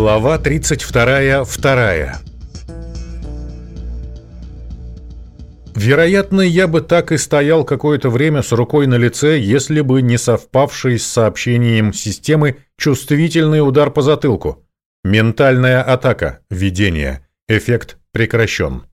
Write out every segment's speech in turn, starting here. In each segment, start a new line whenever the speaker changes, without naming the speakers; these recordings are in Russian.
Глава 32. Вторая. Вероятно, я бы так и стоял какое-то время с рукой на лице, если бы не совпавший с сообщением системы чувствительный удар по затылку. Ментальная атака. Видение. Эффект прекращен.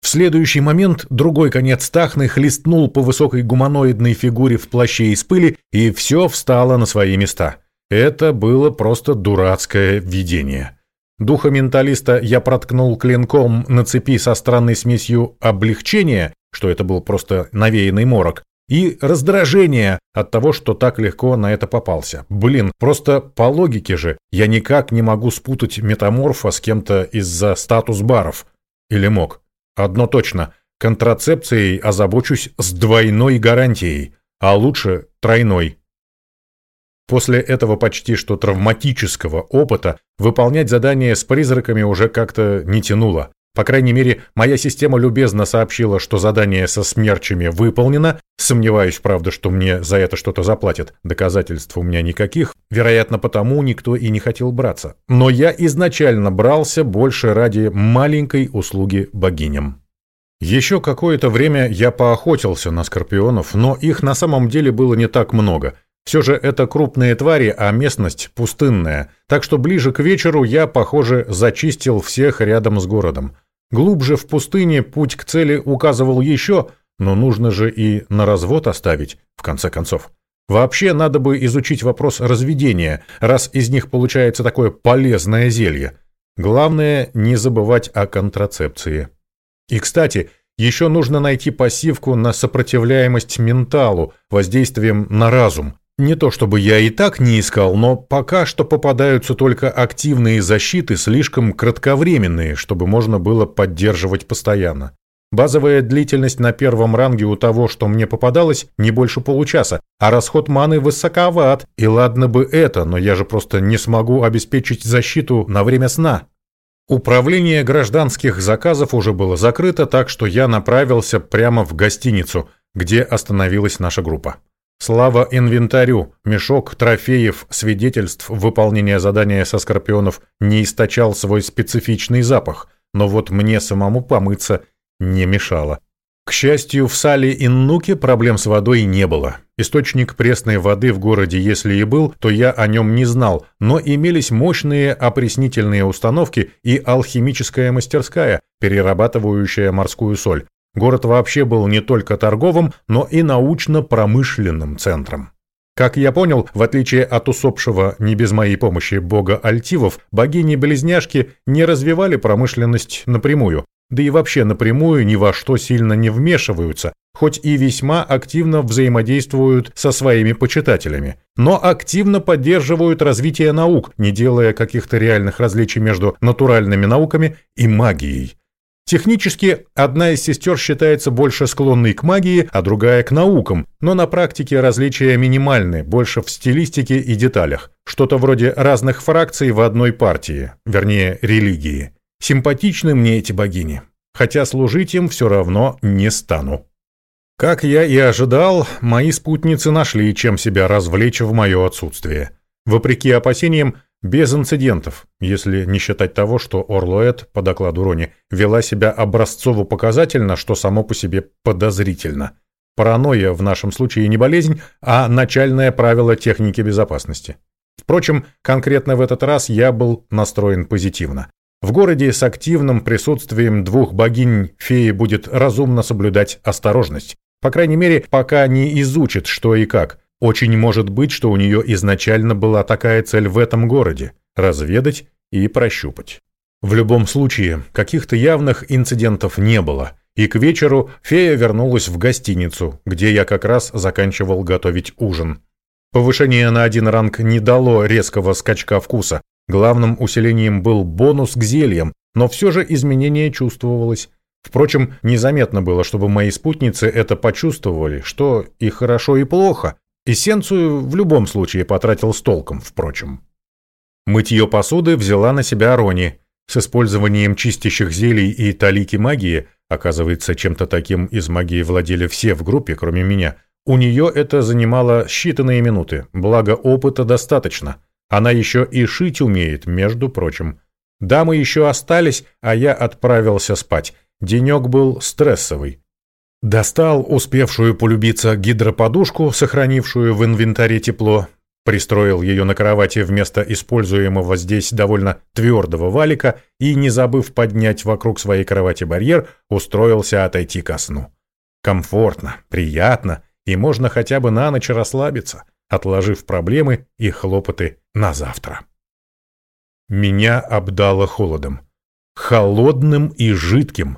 В следующий момент другой конец тахны хлестнул по высокой гуманоидной фигуре в плаще из пыли, и все встало на свои места. Это было просто дурацкое видение. Духа менталиста я проткнул клинком на цепи со странной смесью облегчения, что это был просто навеянный морок, и раздражение от того, что так легко на это попался. Блин, просто по логике же я никак не могу спутать метаморфа с кем-то из-за статус-баров. Или мог? Одно точно. Контрацепцией озабочусь с двойной гарантией, а лучше тройной. После этого почти что травматического опыта выполнять задания с призраками уже как-то не тянуло. По крайней мере, моя система любезно сообщила, что задание со смерчами выполнено. Сомневаюсь, правда, что мне за это что-то заплатят. Доказательств у меня никаких. Вероятно, потому никто и не хотел браться. Но я изначально брался больше ради маленькой услуги богиням. Еще какое-то время я поохотился на скорпионов, но их на самом деле было не так много. Все же это крупные твари, а местность пустынная, так что ближе к вечеру я, похоже, зачистил всех рядом с городом. Глубже в пустыне путь к цели указывал еще, но нужно же и на развод оставить, в конце концов. Вообще надо бы изучить вопрос разведения, раз из них получается такое полезное зелье. Главное не забывать о контрацепции. И, кстати, еще нужно найти пассивку на сопротивляемость менталу, воздействием на разум. Не то чтобы я и так не искал, но пока что попадаются только активные защиты, слишком кратковременные, чтобы можно было поддерживать постоянно. Базовая длительность на первом ранге у того, что мне попадалось, не больше получаса, а расход маны высоковат, и ладно бы это, но я же просто не смогу обеспечить защиту на время сна. Управление гражданских заказов уже было закрыто, так что я направился прямо в гостиницу, где остановилась наша группа. Слава инвентарю, мешок трофеев, свидетельств выполнения задания со скорпионов не источал свой специфичный запах, но вот мне самому помыться не мешало. К счастью, в сале Иннуке проблем с водой не было. Источник пресной воды в городе, если и был, то я о нем не знал, но имелись мощные опреснительные установки и алхимическая мастерская, перерабатывающая морскую соль. Город вообще был не только торговым, но и научно-промышленным центром. Как я понял, в отличие от усопшего не без моей помощи бога Альтивов, богини-близняшки не развивали промышленность напрямую, да и вообще напрямую ни во что сильно не вмешиваются, хоть и весьма активно взаимодействуют со своими почитателями, но активно поддерживают развитие наук, не делая каких-то реальных различий между натуральными науками и магией. Технически, одна из сестер считается больше склонной к магии, а другая к наукам, но на практике различия минимальны, больше в стилистике и деталях. Что-то вроде разных фракций в одной партии, вернее, религии. Симпатичны мне эти богини, хотя служить им все равно не стану. Как я и ожидал, мои спутницы нашли, чем себя развлечь в мое отсутствие. Вопреки опасениям, без инцидентов, если не считать того, что Орлоэт, по докладу Рони, вела себя образцово-показательно, что само по себе подозрительно. Паранойя в нашем случае не болезнь, а начальное правило техники безопасности. Впрочем, конкретно в этот раз я был настроен позитивно. В городе с активным присутствием двух богинь феи будет разумно соблюдать осторожность. По крайней мере, пока не изучит, что и как – очень может быть, что у нее изначально была такая цель в этом городе – разведать и прощупать. В любом случае, каких-то явных инцидентов не было, и к вечеру фея вернулась в гостиницу, где я как раз заканчивал готовить ужин. Повышение на один ранг не дало резкого скачка вкуса. Главным усилением был бонус к зельям, но все же изменение чувствовалось. Впрочем, незаметно было, чтобы мои спутницы это почувствовали, что и хорошо, и плохо, Эссенцию в любом случае потратил с толком, впрочем. Мытье посуды взяла на себя Рони. С использованием чистящих зелий и талики магии, оказывается, чем-то таким из магии владели все в группе, кроме меня, у нее это занимало считанные минуты, благо опыта достаточно. Она еще и шить умеет, между прочим. Дамы еще остались, а я отправился спать. Денек был стрессовый. Достал успевшую полюбиться гидроподушку, сохранившую в инвентаре тепло, пристроил ее на кровати вместо используемого здесь довольно твердого валика и, не забыв поднять вокруг своей кровати барьер, устроился отойти ко сну. Комфортно, приятно, и можно хотя бы на ночь расслабиться, отложив проблемы и хлопоты на завтра. Меня обдало холодом. Холодным и жидким.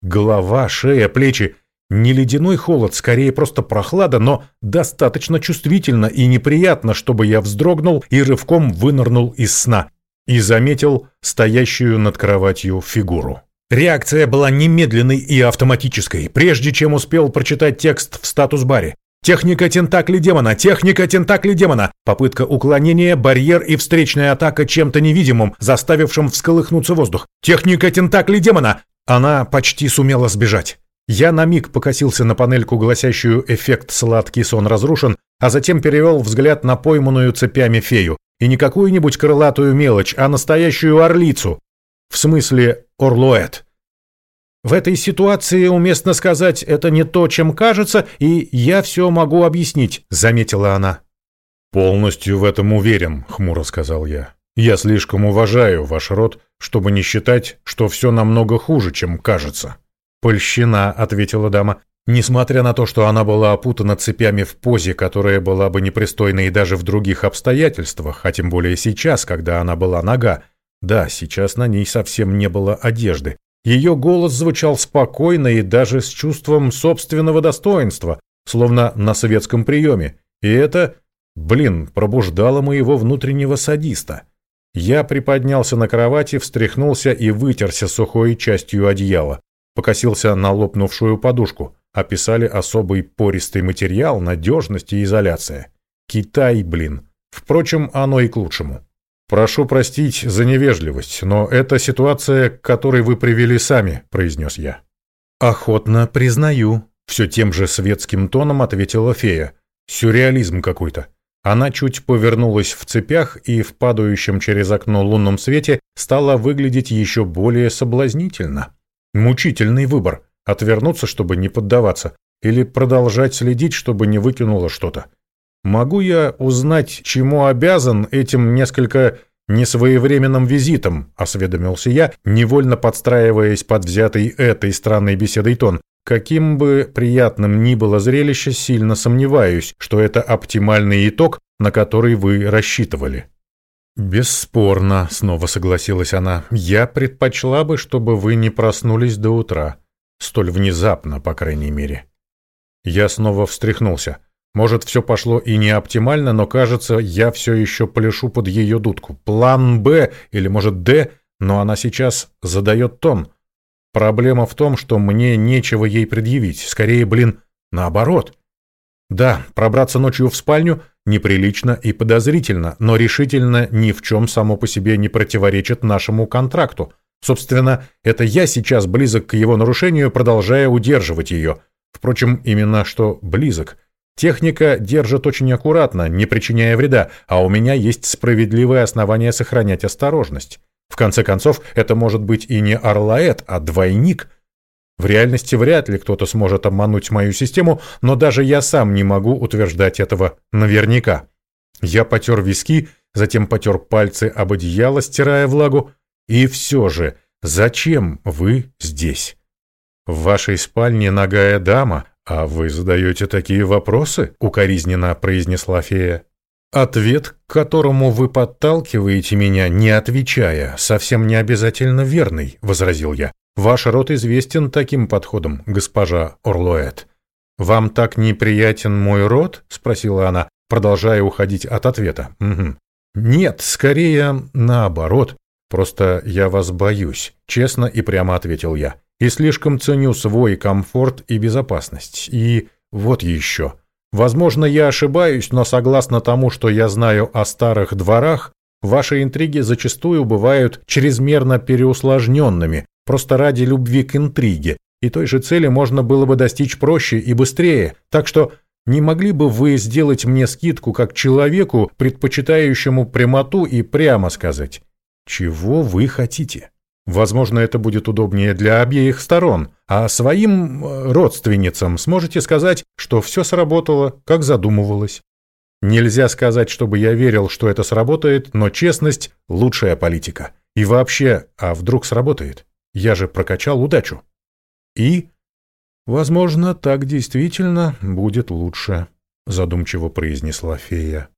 Голова, шея, плечи — не ледяной холод, скорее просто прохлада, но достаточно чувствительно и неприятно, чтобы я вздрогнул и рывком вынырнул из сна и заметил стоящую над кроватью фигуру. Реакция была немедленной и автоматической, прежде чем успел прочитать текст в статус-баре. Техника тентакли демона, техника тентакли демона. Попытка уклонения, барьер и встречная атака чем-то невидимым, заставившим всколыхнуться воздух. Техника тентакли демона. Она почти сумела сбежать. Я на миг покосился на панельку, гласящую «Эффект сладкий сон разрушен», а затем перевел взгляд на пойманную цепями фею. И не какую-нибудь крылатую мелочь, а настоящую орлицу. В смысле, орлуэт. В этой ситуации уместно сказать, это не то, чем кажется, и я все могу объяснить, заметила она. Полностью в этом уверен, хмуро сказал я. Я слишком уважаю ваш род, чтобы не считать, что все намного хуже, чем кажется. «Польщина», — ответила дама. Несмотря на то, что она была опутана цепями в позе, которая была бы непристойной и даже в других обстоятельствах, а тем более сейчас, когда она была нога, да, сейчас на ней совсем не было одежды. Ее голос звучал спокойно и даже с чувством собственного достоинства, словно на советском приеме. И это, блин, пробуждало моего внутреннего садиста. Я приподнялся на кровати, встряхнулся и вытерся сухой частью одеяла покосился на лопнувшую подушку. Описали особый пористый материал, надежность и изоляция. Китай, блин. Впрочем, оно и к лучшему. «Прошу простить за невежливость, но это ситуация, к которой вы привели сами», — произнес я. «Охотно признаю», — все тем же светским тоном ответила фея. «Сюрреализм какой-то». Она чуть повернулась в цепях и в падающем через окно лунном свете стала выглядеть еще более соблазнительно. Мучительный выбор – отвернуться, чтобы не поддаваться, или продолжать следить, чтобы не выкинуло что-то. Могу я узнать, чему обязан этим несколько несвоевременным визитом, осведомился я, невольно подстраиваясь под взятый этой странной беседой тон. Каким бы приятным ни было зрелище, сильно сомневаюсь, что это оптимальный итог, на который вы рассчитывали. «Бесспорно», — снова согласилась она. «Я предпочла бы, чтобы вы не проснулись до утра. Столь внезапно, по крайней мере». Я снова встряхнулся. Может, все пошло и не оптимально, но, кажется, я все еще пляшу под ее дудку. План «Б» или, может, «Д», но она сейчас задает тон. Проблема в том, что мне нечего ей предъявить. Скорее, блин, наоборот. Да, пробраться ночью в спальню неприлично и подозрительно, но решительно ни в чем само по себе не противоречит нашему контракту. Собственно, это я сейчас близок к его нарушению, продолжая удерживать ее. Впрочем, именно что близок. Техника держит очень аккуратно, не причиняя вреда, а у меня есть справедливое основание сохранять осторожность. В конце концов, это может быть и не Орлаэт, а двойник – в реальности вряд ли кто-то сможет обмануть мою систему, но даже я сам не могу утверждать этого наверняка. Я потер виски, затем потер пальцы об одеяло, стирая влагу. И все же, зачем вы здесь? В вашей спальне нагая дама, а вы задаете такие вопросы? Укоризненно произнесла фея. Ответ, к которому вы подталкиваете меня, не отвечая, совсем не обязательно верный, возразил я. Ваш род известен таким подходом, госпожа Орлоэт. Вам так неприятен мой род? спросила она, продолжая уходить от ответа. Угу. Нет, скорее наоборот. Просто я вас боюсь, честно и прямо ответил я. И слишком ценю свой комфорт и безопасность. И вот еще. Возможно, я ошибаюсь, но согласно тому, что я знаю о старых дворах, ваши интриги зачастую бывают чрезмерно переусложненными, просто ради любви к интриге, и той же цели можно было бы достичь проще и быстрее. Так что Не могли бы вы сделать мне скидку как человеку, предпочитающему прямоту и прямо сказать, чего вы хотите? Возможно, это будет удобнее для обеих сторон, а своим э, родственницам сможете сказать, что все сработало, как задумывалось. Нельзя сказать, чтобы я верил, что это сработает, но честность – лучшая политика. И вообще, а вдруг сработает? Я же прокачал удачу. И, возможно, так действительно будет лучше, задумчиво произнесла фея.